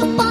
lo